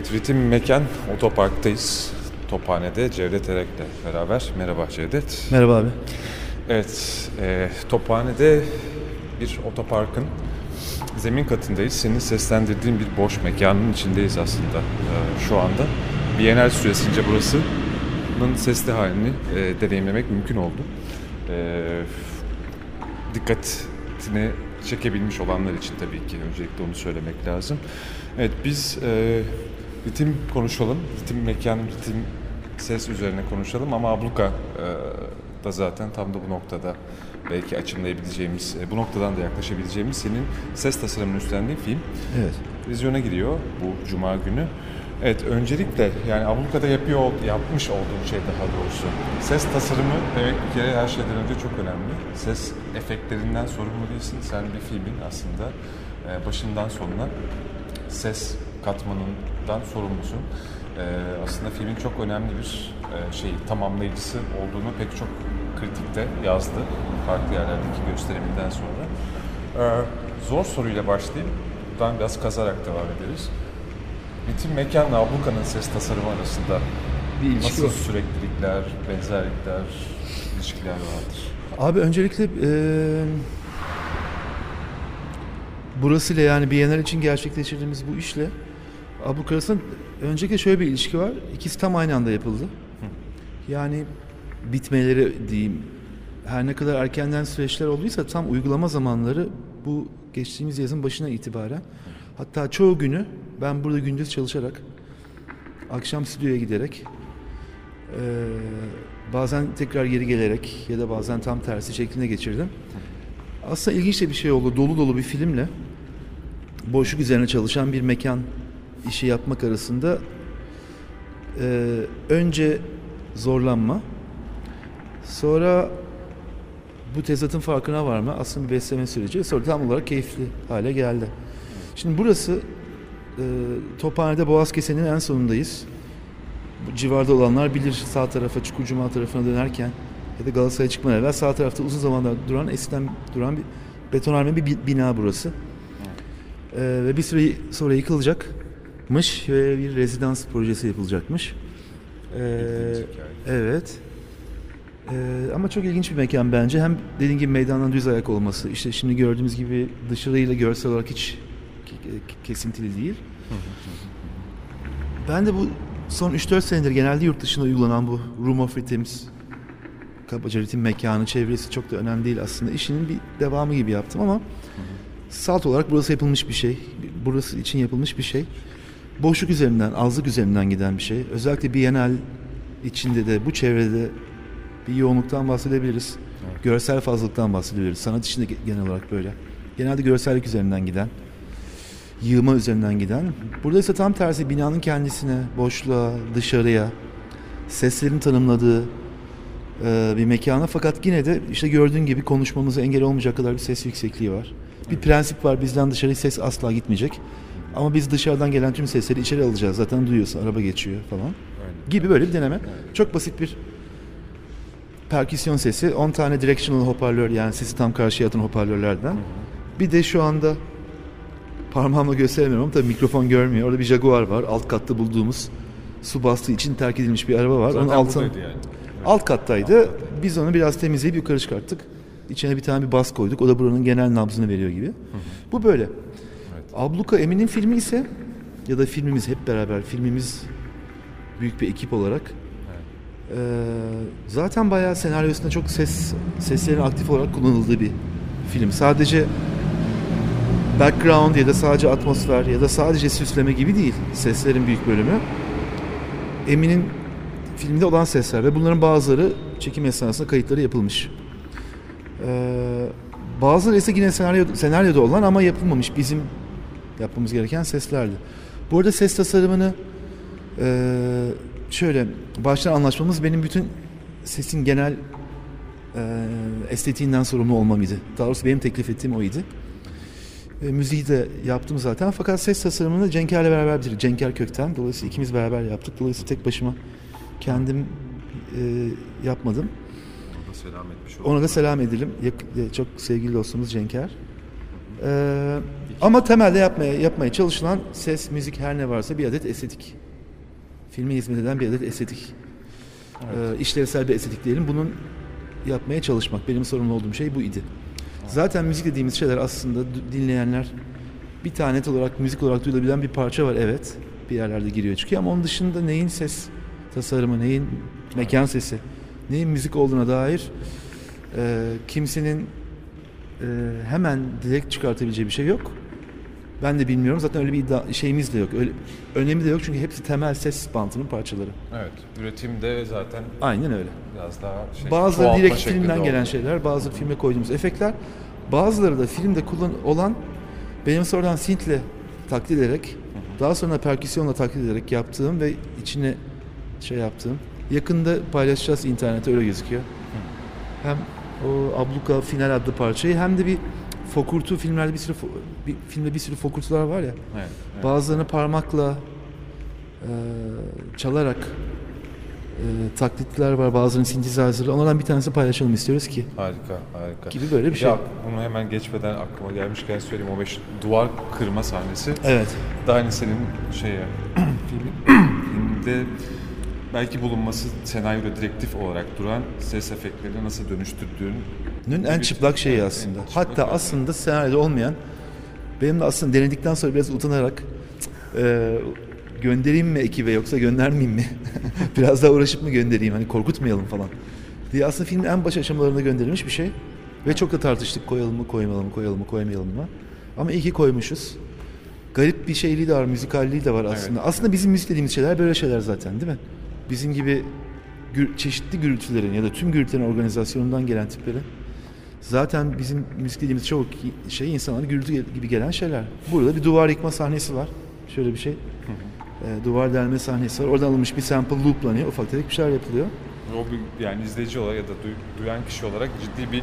Evet, Ritim Mekan Otopark'tayız. Tophane'de Cevdet Erek'le beraber. Merhaba Cevdet. Merhaba abi. Evet, e, Tophane'de bir otoparkın zemin katındayız. Senin seslendirdiğin bir boş mekanın içindeyiz aslında e, şu anda. Bienal süresince burasının sesli halini e, deneyimlemek mümkün oldu. E, dikkatini çekebilmiş olanlar için tabii ki öncelikle onu söylemek lazım. Evet biz e, ritim konuşalım, ritim mekan, ritim ses üzerine konuşalım ama abluka e, da zaten tam da bu noktada belki açımlayabileceğimiz, e, bu noktadan da yaklaşabileceğimiz senin ses tasarımını üstlendiğin film Evet. vizyona giriyor bu cuma günü. Evet öncelikle yani ablukada yapıyor yapmış olduğun şey daha doğrusu. Ses tasarımı demek bir kere her şeyden önce çok önemli. Ses efektlerinden sorumlu değilsin. Sen bir filmin aslında e, başından sonuna ses katmanından sorumlusun. E, aslında filmin çok önemli bir e, şey tamamlayıcısı olduğunu pek çok kritikte yazdı farklı yerlerdeki gösteriminden sonra. E, zor soruyla başlayayım. Buradan biraz kazarak devam ederiz. Ritim mekanla abluka'nın ses tasarımı arasında Bir ilişki nasıl var. süreklilikler, benzerlikler, ilişkiler vardır? Abi öncelikle eee burasıyla yani Biennial için gerçekleştirdiğimiz bu işle Abluk arasında öncelikle şöyle bir ilişki var. İkisi tam aynı anda yapıldı. Yani bitmeleri diyeyim her ne kadar erkenden süreçler olduysa tam uygulama zamanları bu geçtiğimiz yazın başına itibaren. Hatta çoğu günü ben burada gündüz çalışarak akşam stüdyoya giderek eee, bazen tekrar geri gelerek ya da bazen tam tersi şeklinde geçirdim. Aslında ilginç de bir şey oldu. Dolu dolu bir filmle boşluk üzerine çalışan bir mekan işi yapmak arasında eee, önce zorlanma sonra bu tezatın farkına varma aslında bir besleme süreci sonra tam olarak keyifli hale geldi. Şimdi burası e, Tophane'de Boğaz Kese'nin en sonundayız. Bu civarda olanlar bilir sağ tarafa Çukurcuma tarafına dönerken ya da Galatasaray'a çıkmadan evvel sağ tarafta uzun zamanlar duran eskiden duran bir betonarme bir bi- bina burası. E, ve bir süre sonra yıkılacakmış ve bir rezidans projesi yapılacakmış. E, hikaye. evet. Ee, ama çok ilginç bir mekan bence. Hem dediğim gibi meydandan düz ayak olması. İşte şimdi gördüğümüz gibi dışarıyla görsel olarak hiç ke- ke- kesintili değil. Ben de bu son 3-4 senedir genelde yurt dışında uygulanan bu Room of Rhythms kabaca ritim mekanı, çevresi çok da önemli değil aslında. İşinin bir devamı gibi yaptım ama salt olarak burası yapılmış bir şey. Burası için yapılmış bir şey. Boşluk üzerinden, azlık üzerinden giden bir şey. Özellikle Bienal içinde de bu çevrede bir yoğunluktan bahsedebiliriz. Evet. Görsel fazlalıktan bahsedebiliriz. Sanat içinde ge- genel olarak böyle. Genelde görsellik üzerinden giden, yığma üzerinden giden. Burada ise tam tersi binanın kendisine, boşluğa, dışarıya, seslerin tanımladığı e, bir mekana fakat yine de işte gördüğün gibi konuşmamıza engel olmayacak kadar bir ses yüksekliği var. Bir prensip var bizden dışarı ses asla gitmeyecek. Ama biz dışarıdan gelen tüm sesleri içeri alacağız. Zaten duyuyorsun araba geçiyor falan. Aynen. Gibi böyle bir deneme. Çok basit bir perküsyon sesi. 10 tane directional hoparlör yani sesi tam karşıya atan hoparlörlerden. Bir de şu anda parmağımla gösteremiyorum ama tabii mikrofon görmüyor. Orada bir Jaguar var. Alt katta bulduğumuz su bastığı için terk edilmiş bir araba var. Zaten Onun altın, buradaydı yani. alt kattaydı. Biz onu biraz temizleyip yukarı çıkarttık. İçine bir tane bir bas koyduk. O da buranın genel nabzını veriyor gibi. Bu böyle. Abluka Emin'in filmi ise ya da filmimiz hep beraber filmimiz büyük bir ekip olarak eee, zaten bayağı senaryosunda çok ses seslerin aktif olarak kullanıldığı bir film. Sadece background ya da sadece atmosfer ya da sadece süsleme gibi değil seslerin büyük bölümü. Emin'in filmde olan sesler ve bunların bazıları çekim esnasında kayıtları yapılmış. Ee, bazıları ise yine senaryo, senaryoda olan ama yapılmamış bizim yapmamız gereken seslerdi. Bu arada ses tasarımını e, şöyle baştan anlaşmamız benim bütün sesin genel e, estetiğinden sorumlu olmamıydı. Daha doğrusu benim teklif ettiğim oydu. E, müziği de yaptım zaten fakat ses tasarımını Cenker'le beraber bitirdik. Cenker Kökten. Dolayısıyla ikimiz beraber yaptık. Dolayısıyla tek başıma kendim e, yapmadım. Ona selam etmiş olduk. Ona da selam edelim. E, Çok sevgili dostumuz Cenker. Ee, ama temelde yapmaya yapmaya çalışılan ses, müzik her ne varsa bir adet estetik. Filme hizmet eden bir adet estetik. Ee, işlevsel bir estetik diyelim. Bunun yapmaya çalışmak. Benim sorumlu olduğum şey bu idi. Zaten müzik dediğimiz şeyler aslında dinleyenler bir tane olarak müzik olarak duyulabilen bir parça var evet. Bir yerlerde giriyor çıkıyor ama onun dışında neyin ses tasarımı, neyin mekan sesi, neyin müzik olduğuna dair e, kimsenin e, hemen direkt çıkartabileceği bir şey yok. Ben de bilmiyorum. Zaten öyle bir iddia, şeyimiz de yok. Öyle, önemi de yok çünkü hepsi temel ses bantının parçaları. Evet. Üretim de zaten Aynen öyle. biraz daha şey, Bazıları direkt filmden gelen oldu. şeyler, bazıları filme koyduğumuz efektler. Bazıları da filmde kullan olan benim sonradan synth'le taklit ederek, daha sonra perküsyonla taklit ederek yaptığım ve içine şey yaptığım. Yakında paylaşacağız internette öyle gözüküyor. Hem o Abluka Final adlı parçayı hem de bir fokurtu filmlerde bir sürü bir filmde bir sürü fokurtular var ya. Evet, evet. Bazılarını parmakla e, çalarak e, taklitler var. Bazılarının synthesizer'ı. Onlardan bir tanesi paylaşalım istiyoruz ki. Harika, harika. Gibi böyle bir şey. Ya bunu hemen geçmeden aklıma gelmişken söyleyeyim. O beş duvar kırma sahnesi. Evet. Da aynı senin film- filmde belki bulunması senaryoda direktif olarak duran ses efektlerini nasıl dönüştürdüğün Nün en çıplak şeyi aslında. Hatta aslında senaryoda olmayan benim de aslında denedikten sonra biraz utanarak e, göndereyim mi ekibe yoksa göndermeyeyim mi? biraz daha uğraşıp mı göndereyim hani korkutmayalım falan diye aslında filmin en baş aşamalarında gönderilmiş bir şey. Ve çok da tartıştık koyalım mı koymayalım mı koyalım mı koymayalım mı. Ama iyi ki koymuşuz. Garip bir şeyliği de var, müzikalliği de var aslında. Aslında bizim müzik dediğimiz şeyler böyle şeyler zaten değil mi? Bizim gibi gür- çeşitli gürültülerin ya da tüm gürültülerin organizasyonundan gelen tiplerin Zaten bizim müzik dediğimiz çoğu şey insanlara gürültü gibi gelen şeyler. Burada bir duvar yıkma sahnesi var. Şöyle bir şey. Ee, duvar delme sahnesi var. Oradan alınmış bir sample looplanıyor. Ufak tefek bir şeyler yapılıyor. o bir, yani izleyici olarak ya da duy- duyan kişi olarak ciddi bir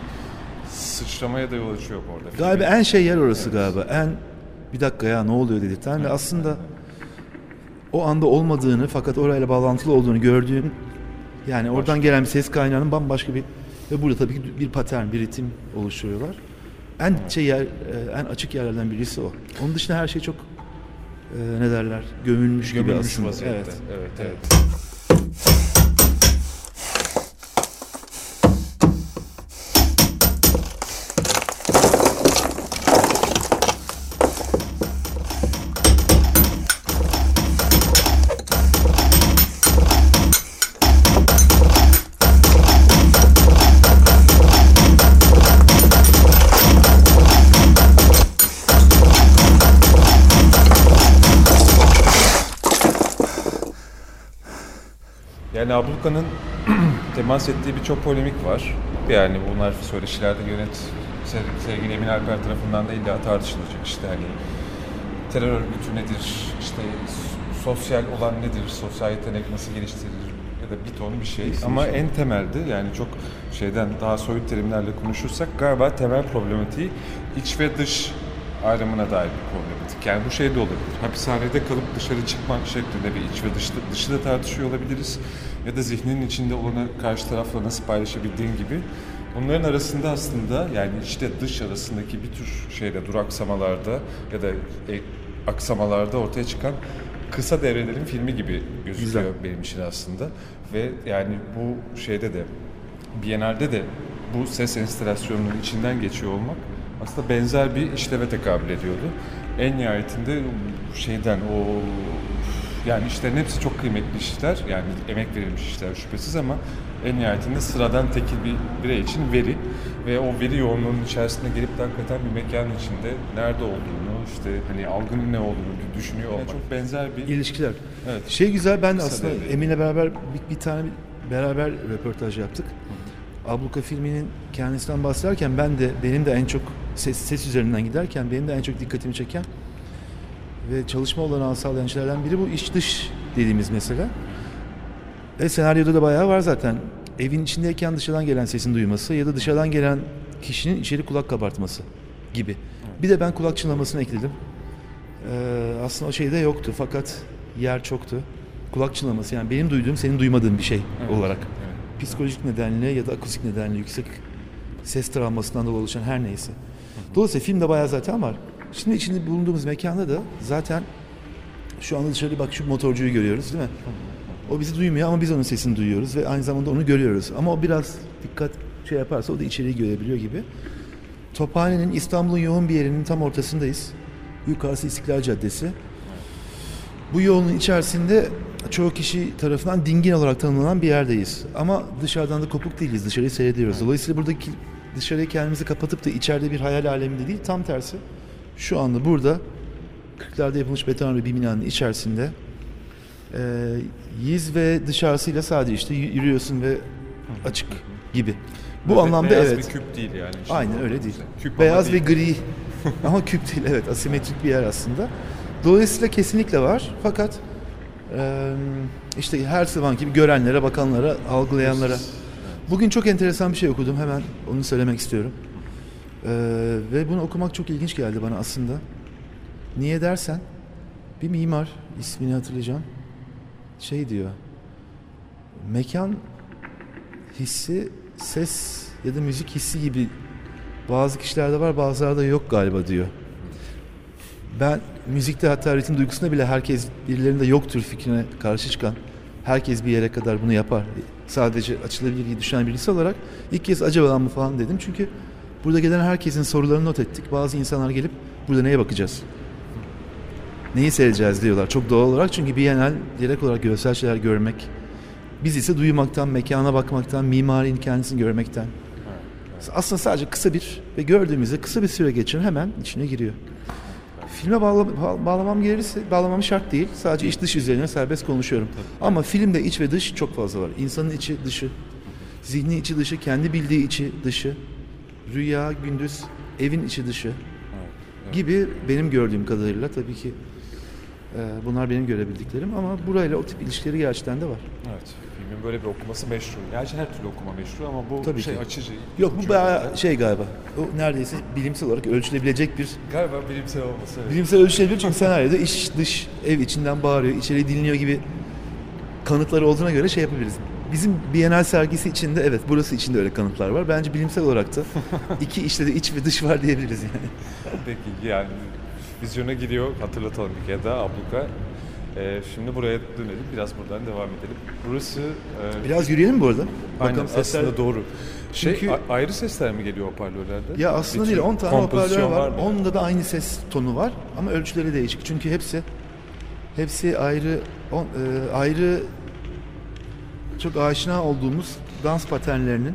sıçramaya da yol açıyor orada. Galiba en şey yer orası galiba. En bir dakika ya ne oluyor dedirten ve aslında o anda olmadığını fakat orayla bağlantılı olduğunu gördüğün yani oradan gelen bir ses kaynağının bambaşka bir ve burada tabii ki bir patern, bir ritim oluşturuyorlar. En şey yer, e, en açık yerlerden birisi o. Onun dışında her şey çok e, ne derler gömülmüş, gibi gömülmüş aslında. vaziyette. Evet. evet, evet. Yani Abluka'nın temas ettiği birçok polemik var. Yani bunlar söyleşilerde yönet se- sevgili Emin Alper tarafından da illa tartışılacak. İşte hani terör örgütü nedir, işte sosyal olan nedir, sosyal yetenek nasıl geliştirilir ya da bir ton bir şey. Ama en temelde yani çok şeyden daha soyut terimlerle konuşursak galiba temel problematiği iç ve dış ayrımına dair bir problematik. Yani bu şey de olabilir. Hapishanede kalıp dışarı çıkmak şeklinde bir iç ve dış, dışı da tartışıyor olabiliriz. Ya da zihninin içinde olanı karşı tarafla nasıl paylaşabildiğin gibi. Onların arasında aslında yani içte dış arasındaki bir tür şeyde duraksamalarda ya da e, aksamalarda ortaya çıkan kısa devrelerin filmi gibi gözüküyor Güzel. benim için aslında. Ve yani bu şeyde de Biennale'de de bu ses enstalasyonunun içinden geçiyor olmak aslında benzer bir işleve tekabül ediyordu. En nihayetinde şeyden o yani işlerin hepsi çok kıymetli işler yani emek verilmiş işler şüphesiz ama en nihayetinde sıradan tekil bir birey için veri ve o veri yoğunluğunun içerisinde gelip de hakikaten bir mekanın içinde nerede olduğunu işte hani algının ne olduğunu düşünüyor olmak. çok benzer bir İlişkiler. Evet. Şey güzel ben Kısa aslında devre. Emin'le beraber bir, bir tane beraber röportaj yaptık. Abluka filminin kendisinden bahsederken ben de benim de en çok ses, ses üzerinden giderken benim de en çok dikkatimi çeken ve çalışma olanağı sağlayan şeylerden biri bu iç dış dediğimiz mesele. Ve senaryoda da bayağı var zaten. Evin içindeyken dışarıdan gelen sesin duyması ya da dışarıdan gelen kişinin içeri kulak kabartması gibi. Bir de ben kulak çınlamasını ekledim. Ee, aslında o şey de yoktu fakat yer çoktu. Kulak çınlaması yani benim duyduğum senin duymadığın bir şey Evet, olarak. evet. Psikolojik nedenle ya da akustik nedenle yüksek ses travmasından dolayı oluşan her neyse. Dolayısıyla filmde bayağı zaten var. Şimdi içinde bulunduğumuz mekanda da zaten şu anda dışarı bak şu motorcuyu görüyoruz değil mi? O bizi duymuyor ama biz onun sesini duyuyoruz ve aynı zamanda onu görüyoruz. Ama o biraz dikkat şey yaparsa o da içeriği görebiliyor gibi. Tophane'nin İstanbul'un yoğun bir yerinin tam ortasındayız. Yukarısı İstiklal Caddesi. Bu yolun içerisinde çoğu kişi tarafından dingin olarak tanımlanan bir yerdeyiz. Ama dışarıdan da kopuk değiliz. Dışarıyı seyrediyoruz. Dolayısıyla buradaki dışarıya kendimizi kapatıp da içeride bir hayal aleminde değil. Tam tersi. Şu anda burada 40'larda yapılmış betonarme bir binanın içerisinde e, yiz ve dışarısıyla sadece işte yürüyorsun ve açık gibi. Bu Böyle anlamda beyaz evet. bir küp değil yani. Şimdi Aynen öyle değil. Küp ama Beyaz ve değil. gri. ama küp değil evet asimetrik bir yer aslında. Dolayısıyla kesinlikle var. Fakat e, işte her zaman gibi görenlere, bakanlara, algılayanlara. Bugün çok enteresan bir şey okudum. Hemen onu söylemek istiyorum. E, ve bunu okumak çok ilginç geldi bana aslında. Niye dersen bir mimar ismini hatırlayacağım. Şey diyor. Mekan hissi ses ya da müzik hissi gibi bazı kişilerde var bazılarda yok galiba diyor. Ben müzikte hatta ritim duygusunda bile herkes birilerinde yoktur fikrine karşı çıkan herkes bir yere kadar bunu yapar. Sadece açılabilir diye düşünen birisi olarak ilk kez acaba mı falan dedim. Çünkü burada gelen herkesin sorularını not ettik. Bazı insanlar gelip burada neye bakacağız? Neyi seyredeceğiz diyorlar. Çok doğal olarak çünkü Bienal direkt olarak görsel şeyler görmek. Biz ise duymaktan, mekana bakmaktan, mimarinin kendisini görmekten. Aslında sadece kısa bir ve gördüğümüzde kısa bir süre geçirin hemen içine giriyor. Filme bağla, ba- bağlamam gelirse bağlamam şart değil. Sadece iç dış üzerine serbest konuşuyorum. Ama filmde iç ve dış çok fazla var. İnsanın içi dışı, zihni içi dışı, kendi bildiği içi dışı, rüya, gündüz, evin içi dışı gibi benim gördüğüm kadarıyla tabii ki e, bunlar benim görebildiklerim ama burayla o tip ilişkileri gerçekten de var. Evet. Filmin böyle bir okuması meşru. Gerçi her türlü okuma meşru ama bu Tabii şey ki. açıcı. Yok bu bayağı şey galiba. O neredeyse bilimsel olarak ölçülebilecek bir Galiba bilimsel olması. Evet. Bilimsel ölçülebilir çünkü senaryoda iç dış ev içinden bağırıyor, içeri dinliyor gibi kanıtları olduğuna göre şey yapabiliriz. Bizim Bienal sergisi içinde evet burası içinde öyle kanıtlar var. Bence bilimsel olarak da iki işte de iç ve dış var diyebiliriz yani. Peki yani vizyona giriyor hatırlatalım bir kere daha abluka. Ee, şimdi buraya dönelim biraz buradan devam edelim. Burası e, Biraz yürüyelim bu arada? aynen, Bakalım aslında doğru. Şey Çünkü- ayrı sesler mi geliyor hoparlörlerde? Ya aslında Bir değil tür 10 tane hoparlör var. mı? Onda da aynı ses tonu var ama ölçüleri değişik. Çünkü hepsi hepsi ayrı on, e, ayrı çok aşina olduğumuz dans paternlerinin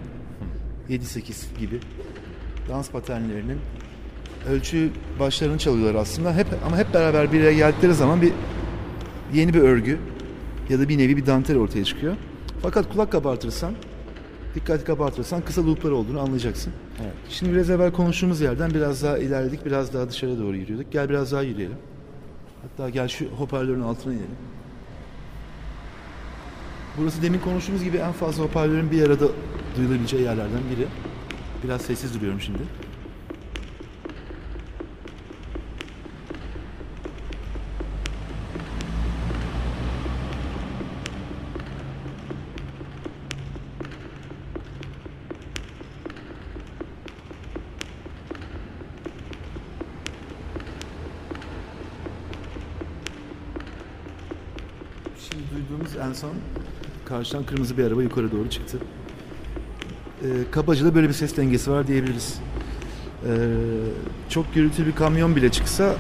7-8 gibi dans paternlerinin ölçü başlarını çalıyorlar aslında. Hep ama hep beraber bir araya geldikleri zaman bir yeni bir örgü ya da bir nevi bir dantel ortaya çıkıyor. Fakat kulak kabartırsan, dikkat kabartırsan kısa looplar olduğunu anlayacaksın. Evet. Şimdi biraz evvel konuştuğumuz yerden biraz daha ilerledik, biraz daha dışarı doğru yürüyorduk. Gel biraz daha yürüyelim. Hatta gel şu hoparlörün altına inelim. Burası demin konuştuğumuz gibi en fazla hoparlörün bir arada duyulabileceği yerlerden biri. Biraz sessiz duruyorum şimdi. Şimdi karşıdan kırmızı bir araba yukarı doğru çıktı. Ee, kabaca da böyle bir ses dengesi var diyebiliriz. Ee, çok gürültülü bir kamyon bile çıksa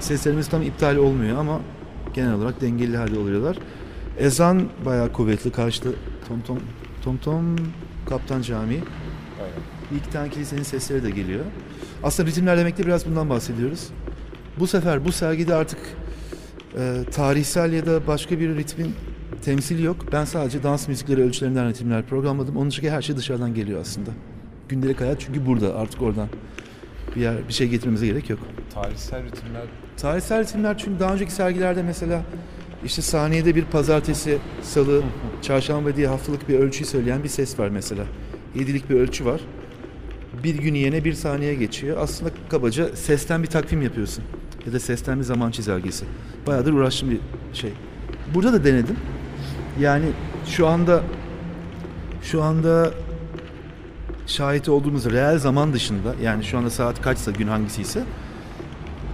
seslerimiz tam iptal olmuyor ama genel olarak dengeli halde oluyorlar. Ezan bayağı kuvvetli karşıda tom tom tom tom Kaptan Camii. Aynen. Bir iki tane kilisenin sesleri de geliyor. Aslında ritimler demekte biraz bundan bahsediyoruz. Bu sefer bu sergide artık e, tarihsel ya da başka bir ritmin temsili yok. Ben sadece dans müzikleri ölçülerinden ritimler programladım. Onun dışında her şey dışarıdan geliyor aslında. Gündelik hayat çünkü burada artık oradan bir yer bir şey getirmemize gerek yok. Tarihsel ritimler Tarihsel ritimler çünkü daha önceki sergilerde mesela işte saniyede bir pazartesi, salı, çarşamba diye haftalık bir ölçüyü söyleyen bir ses var mesela. Yedilik bir ölçü var. Bir gün yene bir saniye geçiyor. Aslında kabaca sesten bir takvim yapıyorsun. Ya da sesten bir zaman çizelgesi. Bayağıdır uğraştığım bir şey. Burada da denedim. Yani şu anda şu anda şahit olduğumuz reel zaman dışında yani şu anda saat kaçsa gün hangisiyse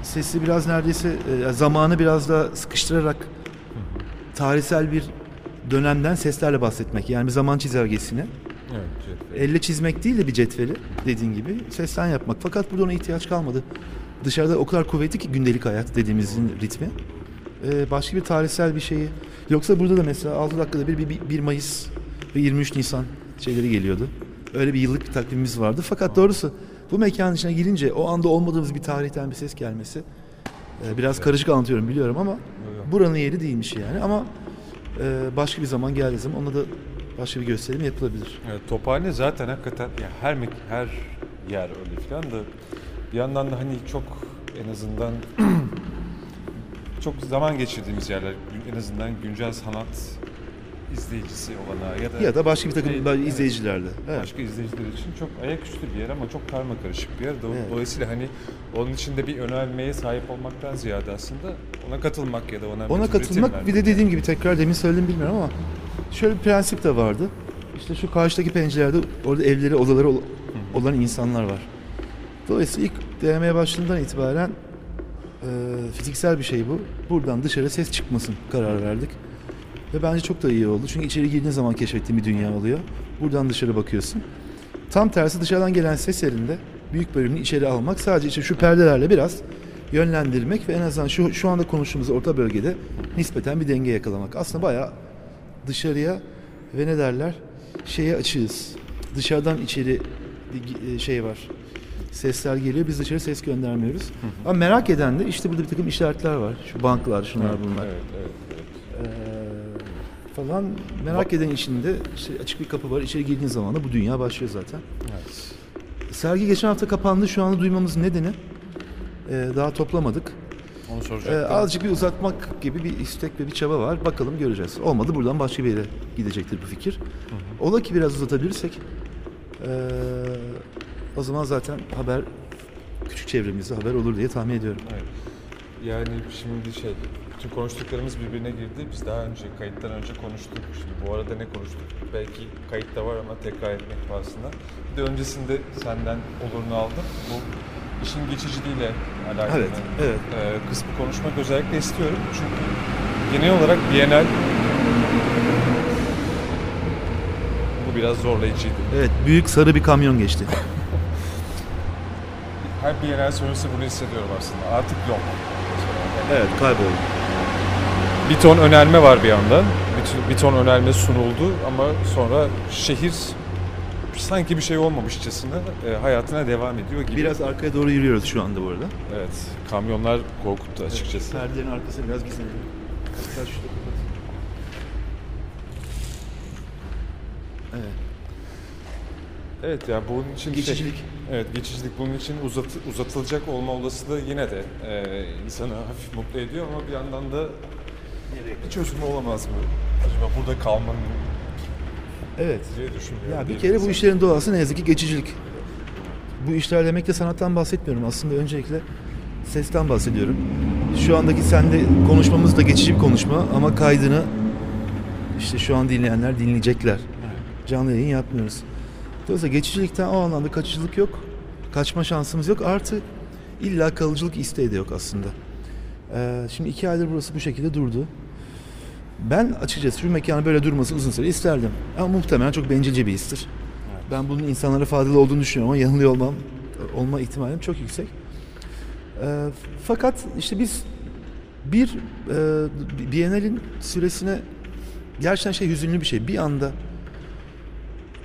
sesi biraz neredeyse e, zamanı biraz da sıkıştırarak tarihsel bir dönemden seslerle bahsetmek. Yani bir zaman çizelgesini Evet. cetvel. elle çizmek değil de bir cetveli dediğin gibi sesten yapmak. Fakat burada ona ihtiyaç kalmadı. Dışarıda o kadar kuvvetli ki gündelik hayat dediğimizin ritmi. Ee, başka bir tarihsel bir şeyi. Yoksa burada da mesela 6 dakikada bir, bir, bir 1 Mayıs ve 23 Nisan şeyleri geliyordu. Öyle bir yıllık bir takvimimiz vardı. Fakat doğrusu bu mekanın içine girince o anda olmadığımız bir tarihten bir ses gelmesi e, biraz karışık anlatıyorum biliyorum ama buranın yeri değilmiş yani ama e, başka bir zaman geldiği zaman ona da başka bir gösterim yapılabilir. Evet, Tophane zaten hakikaten ya her mek- her yer öyle falan da bir yandan da hani çok en azından çok zaman geçirdiğimiz yerler en azından güncel sanat izleyicisi olana ya da Ya da başka bir takım Evet, böyle evet. izleyicilerde. Evet. başka izleyiciler için çok ayaküstü bir yer ama çok karma karışık bir yer. Do- Evet. Dolayısıyla hani onun içinde bir önermeye sahip olmaktan ziyade aslında ona katılmak ya da ona Ona katılmak bir de dediğim gibi tekrar demin söyledim bilmiyorum ama şöyle bir prensip de vardı. İşte şu karşıdaki pencerelerde orada evleri, odaları ol- olan insanlar var. Dolayısıyla ilk denemeye başladığından itibaren e, fiziksel bir şey bu. Buradan dışarı ses çıkmasın karar verdik. Ve bence çok da iyi oldu. Çünkü içeri girdiğin zaman keşfettiğin bir dünya oluyor. Buradan dışarı bakıyorsun. Tam tersi dışarıdan gelen ses yerinde büyük bölümünü içeri almak. Sadece işte şu perdelerle biraz yönlendirmek ve en azından şu, şu anda konuştuğumuz orta bölgede nispeten bir denge yakalamak. Aslında bayağı dışarıya ve ne derler şeye açığız. Dışarıdan içeri e, şey var. Sesler geliyor. Biz dışarı ses göndermiyoruz. Ama merak eden de işte burada bir takım işaretler var. Şu banklar, şunlar bunlar. Evet, evet, evet. Ee, falan merak eden içinde işte açık bir kapı var. İçeri girdiğin zaman da bu dünya başlıyor zaten. evet. Sergi geçen hafta kapandı. Şu anda duymamızın nedeni e, daha toplamadık. Onu E, soracaktım. azıcık bir uzatmak gibi bir istek ve bir çaba var. Bakalım göreceğiz. Olmadı buradan başka bir yere gidecektir bu fikir. Ola ki biraz uzatabilirsek e, o zaman zaten haber küçük çevremizde haber olur diye tahmin ediyorum. Evet. Yani şimdi şey, bütün konuştuklarımız birbirine girdi. Biz daha önce, kayıttan önce konuştuk. Şimdi bu arada ne konuştuk? Belki kayıtta var ama tekrar etmek pahasına. Bir de öncesinde senden olurunu aldım. Bu işin geçiciliğiyle alakalı Evet, evet. e, kısmı konuşmak özellikle istiyorum. Çünkü genel olarak Bienal bu biraz zorlayıcıydı. Evet, büyük sarı bir kamyon geçti. Her Bienal sonrası bunu hissediyorum aslında. Artık yok. Evet, kayboldu. Bir ton önerme var bir yandan. Bir, bir ton önerme sunuldu ama sonra şehir sanki bir şey olmamışçasına e, hayatına devam ediyor gibi. Biraz arkaya doğru yürüyoruz şu anda bu arada. Evet. Kamyonlar korkuttu açıkçası. Perdelerin arkasına biraz gizlenelim. Evet. Evet ya bunun için Geçicilik. Şey, evet geçicilik bunun için uzat, uzatılacak olma olasılığı yine de e, insanı hafif mutlu ediyor ama bir yandan da bir çözüm olamaz mı? Acaba burada kalmanın Evet. diye düşünüyorum. Ya bir kere mi? bu işlerin doğası ne yazık ki geçicilik. Bu işler demekle sanattan bahsetmiyorum. Aslında öncelikle sesten bahsediyorum. Şu andaki sende konuşmamız da geçici bir konuşma ama kaydını işte şu an dinleyenler dinleyecekler. Canlı yayın yapmıyoruz. Dolayısıyla geçicilikten o anlamda kaçıcılık yok. Kaçma şansımız yok. Artı illa kalıcılık isteği de yok aslında. Ee, şimdi iki aydır burası bu şekilde durdu. Ben açıkçası şu mekanı böyle durması uzun süre isterdim. Ama muhtemelen çok bencilce bir histir. Ben bunun insanlara faydalı olduğunu düşünüyorum ama yanılıyor olmam olma ihtimalim çok yüksek. Ee, fakat işte biz bir e, Biennale'in süresine gerçekten şey hüzünlü bir şey. Bir anda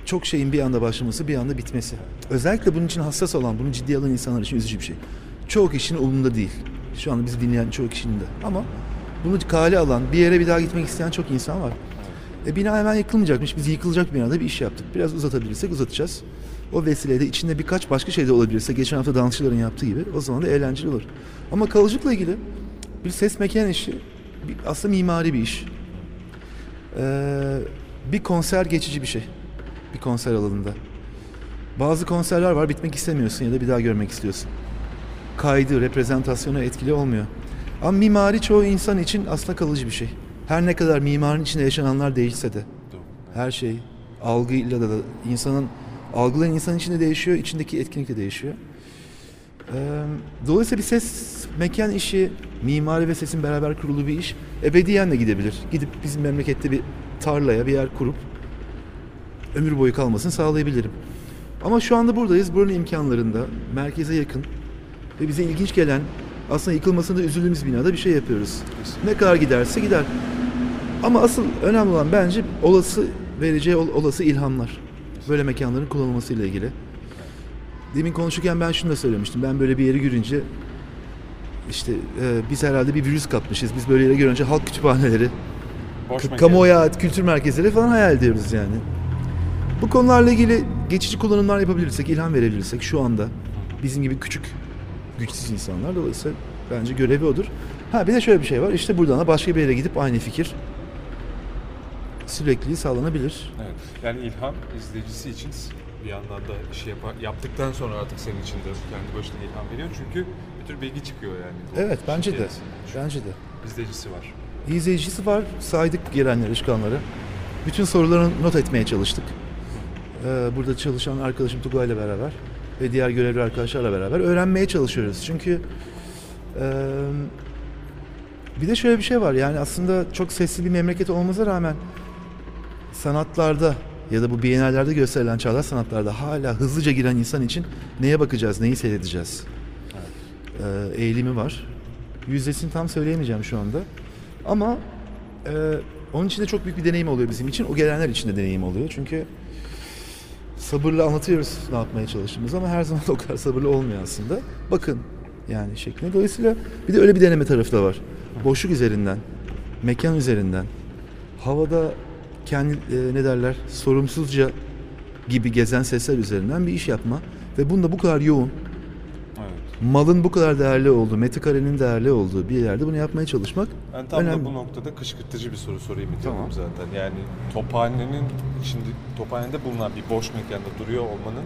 çok şeyin bir anda başlaması, bir anda bitmesi. Özellikle bunun için hassas olan, bunu ciddiye alan insanlar için üzücü bir şey. Çoğu kişinin umurunda değil. Şu anda bizi dinleyen çoğu kişinin de. Ama bunu kale alan, bir yere bir daha gitmek isteyen çok insan var. E, bina hemen yıkılmayacakmış. Biz yıkılacak binada bir iş yaptık. Biraz uzatabilirsek uzatacağız. O vesileyle içinde birkaç başka şey de olabilirse, geçen hafta dansçıların yaptığı gibi o zaman da eğlenceli olur. Ama kalıcılıkla ilgili bir ses mekan işi bir, aslında mimari bir iş. Ee, bir konser geçici bir şey. Bir konser alanında. Bazı konserler var bitmek istemiyorsun ya da bir daha görmek istiyorsun. Kaydı, reprezentasyona etkili olmuyor. Ama mimari çoğu insan için aslında kalıcı bir şey. Her ne kadar mimarın içinde yaşananlar değişse de her şey algıyla da, da insanın algılayan insan içinde değişiyor, içindeki etkinlik de değişiyor. Dolayısıyla bir ses mekan işi, mimari ve sesin beraber kurulu bir iş ebediyen de gidebilir. Gidip bizim memlekette bir tarlaya bir yer kurup ömür boyu kalmasını sağlayabilirim. Ama şu anda buradayız. Buranın imkanlarında, merkeze yakın ve bize ilginç gelen aslında yıkılmasında üzüldüğümüz binada bir şey yapıyoruz. Ne kadar giderse gider. Ama asıl önemli olan bence olası vereceği ol- olası ilhamlar. Böyle mekanların kullanılmasıyla ilgili. Demin konuşurken ben şunu da söylemiştim. Ben böyle bir yeri görünce işte e, biz herhalde bir virüs kapmışız. Biz böyle yere görünce halk kütüphaneleri, Boş K- mekan. kamuoya ait kültür merkezleri falan hayal ediyoruz yani. Bu konularla ilgili geçici kullanımlar yapabilirsek, ilham verebilirsek şu anda bizim gibi küçük, güçsüz insanlar dolayısıyla bence görevi odur. Ha bir de şöyle bir şey var. İşte buradan da başka bir yere gidip aynı fikir sürekliliği sağlanabilir. Evet. Yani ilham izleyicisi için bir yandan da işi yapar, yaptıktan sonra artık senin için de kendi başına ilham veriyor. Çünkü bir tür bilgi çıkıyor yani. Bu Evet bence de. Çünkü Bence de. izleyicisi var. İzleyicisi var. Saydık gelenleri, çıkanları. Bütün sorularını not etmeye çalıştık. Ee, burada çalışan arkadaşım Tugay ile beraber ve diğer görevli arkadaşlarla beraber öğrenmeye çalışıyoruz. Çünkü bir de şöyle bir şey var. Yani aslında çok sesli bir memleket olmasına rağmen sanatlarda ya da bu bienallerde gösterilen çağdaş sanatlarda hala hızlıca giren insan için neye bakacağız, neyi seyredeceğiz e, eğilimi var. Yüzdesini tam söyleyemeyeceğim şu anda. Ama e, onun için de çok büyük bir deneyim oluyor bizim için. O gelenler için de deneyim oluyor. Çünkü sabırla anlatıyoruz ne yapmaya çalıştığımızı ama her zaman o kadar sabırlı olmuyor aslında. Bakın yani şeklinde. Dolayısıyla bir de öyle bir deneme tarafı da var. Boşluk üzerinden, mekan üzerinden, havada kendi e, ne derler sorumsuzca gibi gezen sesler üzerinden bir iş yapma ve bunda bu kadar yoğun. Malın bu kadar değerli olduğu, metrekarenin değerli olduğu bir yerde bunu yapmaya çalışmak Ben tam önemli. da bu noktada kışkırtıcı bir soru sorayım diyorum Tamam. zaten. Yani tophanenin şimdi tophanede bulunan bir boş mekanda duruyor olmanın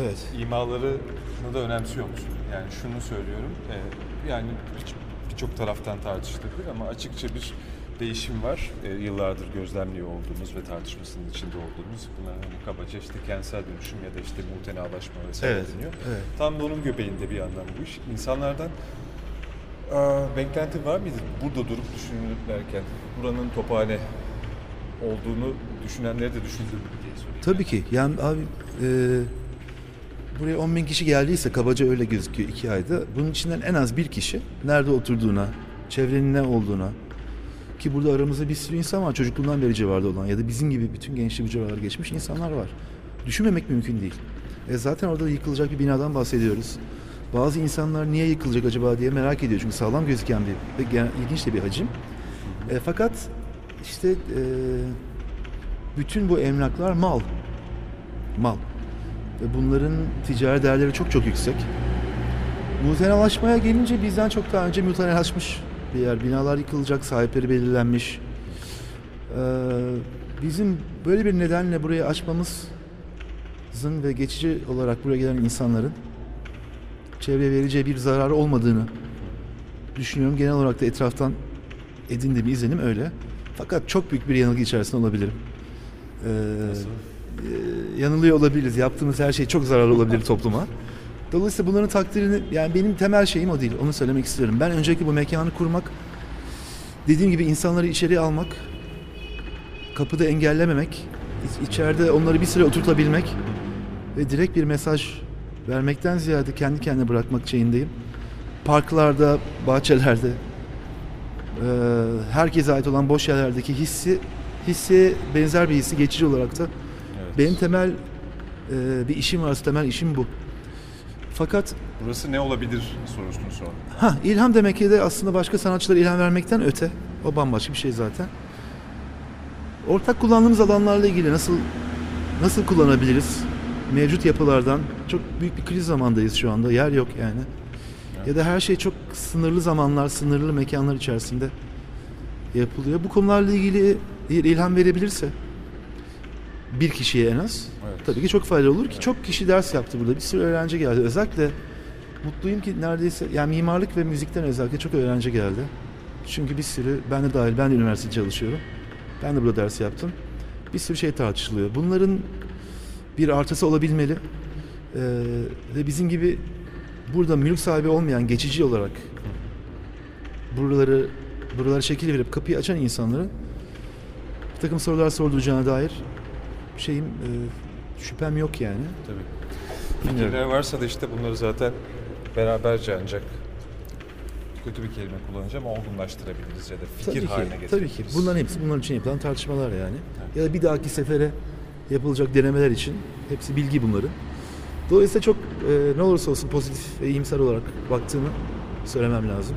Evet. imalarını da önemsiyor musun? Yani şunu söylüyorum. e, yani hiç- birçok taraftan tartışılabilir ama açıkça bir değişim var. E, yıllardır gözlemliyor olduğumuz ve tartışmasının içinde olduğumuz bunlar hani kabaca işte kentsel dönüşüm ya da işte mutenalaşma vesaire Evet, deniyor. evet. Tam da onun göbeğinde bir yandan bu iş. İnsanlardan e, beklenti var mıydı burada durup düşünürlerken buranın tophane olduğunu düşünenleri de düşündüm diye sorayım. Tabii ki. Yani abi e, buraya 10 bin kişi geldiyse kabaca öyle gözüküyor iki ayda. Bunun içinden en az bir kişi nerede oturduğuna, çevrenin ne olduğuna ki burada aramızda bir sürü insan var çocukluğundan beri civarda olan ya da bizim gibi bütün gençlik bu civarları geçmiş insanlar var. Düşünmemek mümkün değil. E zaten orada yıkılacak bir binadan bahsediyoruz. Bazı insanlar niye yıkılacak acaba diye merak ediyor çünkü sağlam gözüken bir ilginç de bir hacim. E, fakat işte e, bütün bu emlaklar mal. Mal. Ve bunların ticari değerleri çok çok yüksek. Mutenalaşmaya gelince bizden çok daha önce mutenalaşmış bir yer. Binalar yıkılacak, sahipleri belirlenmiş. Ee, bizim böyle bir nedenle burayı açmamızın ve geçici olarak buraya gelen insanların çevreye vereceği bir zararı olmadığını düşünüyorum. Genel olarak da etraftan edindiğim izlenim öyle. Fakat çok büyük bir yanılgı içerisinde olabilirim. Ee, Nasıl? e, yanılıyor olabiliriz. Yaptığımız her şey çok zararlı olabilir topluma. Dolayısıyla bunların takdirini yani benim temel şeyim o değil. Onu söylemek istiyorum. Ben öncelikle bu mekanı kurmak dediğim gibi insanları içeriye almak kapıda engellememek iç- içeride onları bir süre oturtabilmek ve direkt bir mesaj vermekten ziyade kendi kendine bırakmak şeyindeyim. Parklarda, bahçelerde herkese ait olan boş yerlerdeki hissi hissi benzer bir hissi geçici olarak da Evet. benim temel bir işim varsa temel işim bu. Fakat Burası ne olabilir sorusunu sor. ha ilham demek ki de aslında başka sanatçılara ilham vermekten öte. O bambaşka bir şey zaten. Ortak kullandığımız alanlarla ilgili nasıl nasıl kullanabiliriz? Mevcut yapılardan çok büyük bir kriz zamandayız şu anda. Yer yok yani. Ya da her şey çok sınırlı zamanlar, sınırlı mekanlar içerisinde yapılıyor. Bu konularla ilgili ilham verebilirse bir kişiye en az. Tabii ki çok faydalı olur ki çok kişi ders yaptı burada. Bir sürü öğrenci geldi. Özellikle mutluyum ki neredeyse yani mimarlık ve müzikten özellikle çok öğrenci geldi. Çünkü bir sürü ben de dahil ben de üniversitede çalışıyorum. Ben de burada ders yaptım. Bir sürü şey tartışılıyor. Bunların bir artısı olabilmeli. Ee, ve bizim gibi burada mülk sahibi olmayan geçici olarak buraları buralara şekil verip kapıyı açan insanlara bir takım sorular sorduracağına dair şeyim e, şüphem yok yani. Tabii. Fikirler varsa da işte bunları zaten beraberce ancak kötü bir kelime kullanacağım olgunlaştırabiliriz ya da fikir tabii ki, haline tabii getirebiliriz. ki. Bunların hepsi bunların için yapılan tartışmalar yani. Ya da bir dahaki sefere yapılacak denemeler için hepsi bilgi bunları. Dolayısıyla çok e, ne olursa olsun pozitif ve iyimser olarak baktığımı söylemem lazım.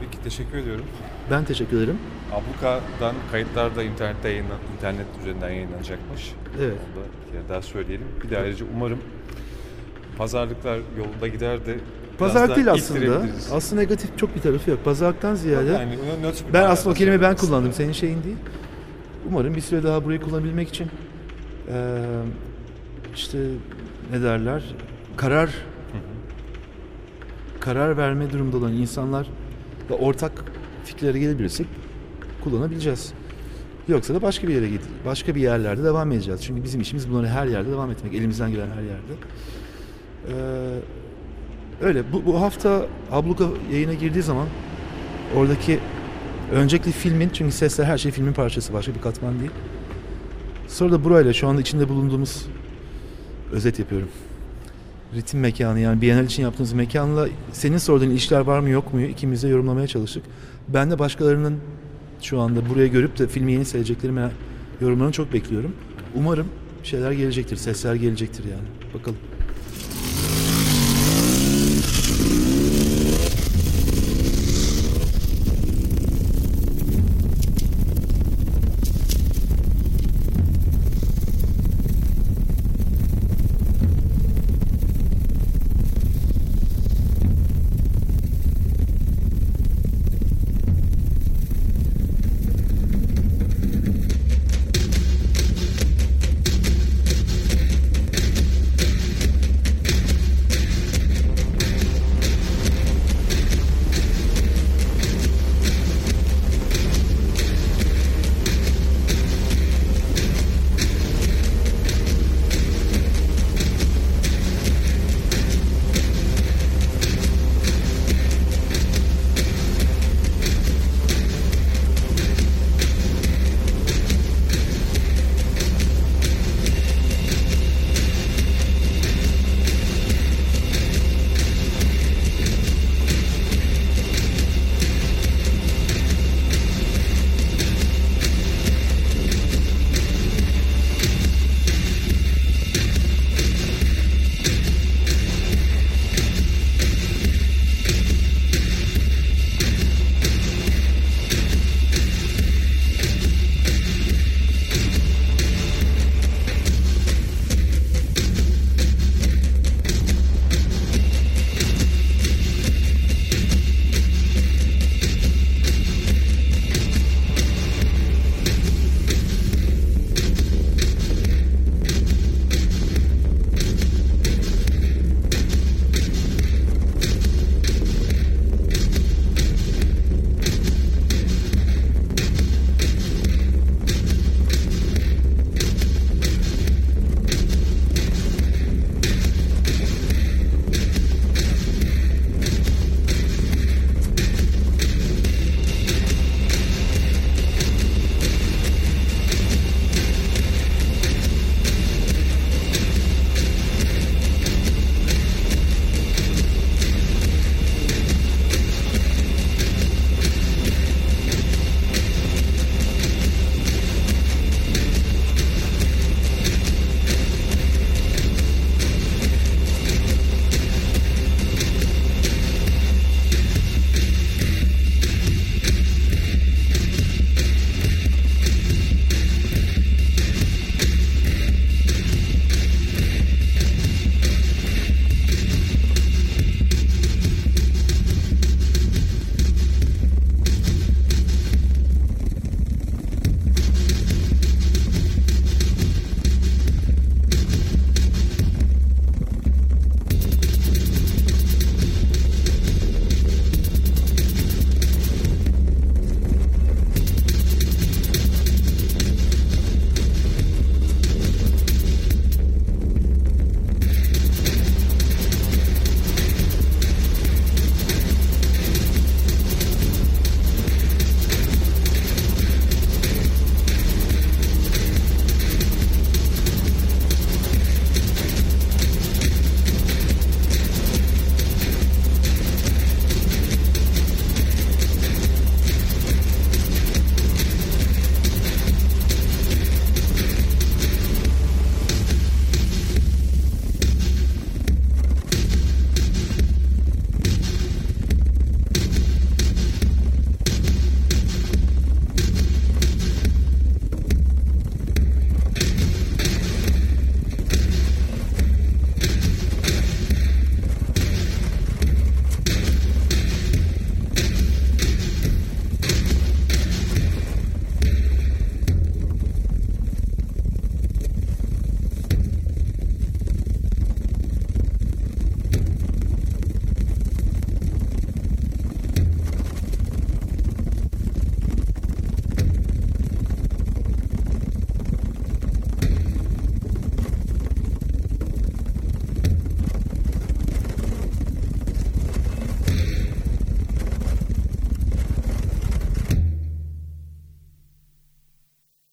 Peki teşekkür ediyorum. Ben teşekkür ederim. Abluka'dan kayıtlar da internette yayınlan, internet üzerinden yayınlanacakmış. Evet. Onu da bir kere daha söyleyelim. Bir de ayrıca umarım pazarlıklar yolunda gider de Pazarlık değil aslında. Aslında negatif çok bir tarafı yok. Pazarlıktan ziyade Yani ben aslında o kelimeyi ben kullandım. Senin şeyin değil. Umarım bir süre daha burayı kullanabilmek için eee, işte ne derler karar karar verme durumda olan insanlar da ortak fikirlere gelebilirsek kullanabileceğiz. Yoksa da başka bir yere git, başka bir yerlerde devam edeceğiz. Çünkü bizim işimiz bunları her yerde devam etmek, elimizden gelen her yerde. Ee, öyle. Bu, bu hafta Abluka yayına girdiği zaman oradaki öncelikle filmin, çünkü sesler her şey filmin parçası, başka bir katman değil. Sonra da burayla şu anda içinde bulunduğumuz özet yapıyorum. Ritim mekanı yani Bienal için yaptığımız mekanla senin sorduğun ilişkiler var mı yok mu ikimiz de yorumlamaya çalıştık. Ben de başkalarının şu anda buraya görüp de filmi yeni seyredecekleri merak- yorumlarını çok bekliyorum. Umarım şeyler gelecektir, sesler gelecektir yani. Bakalım.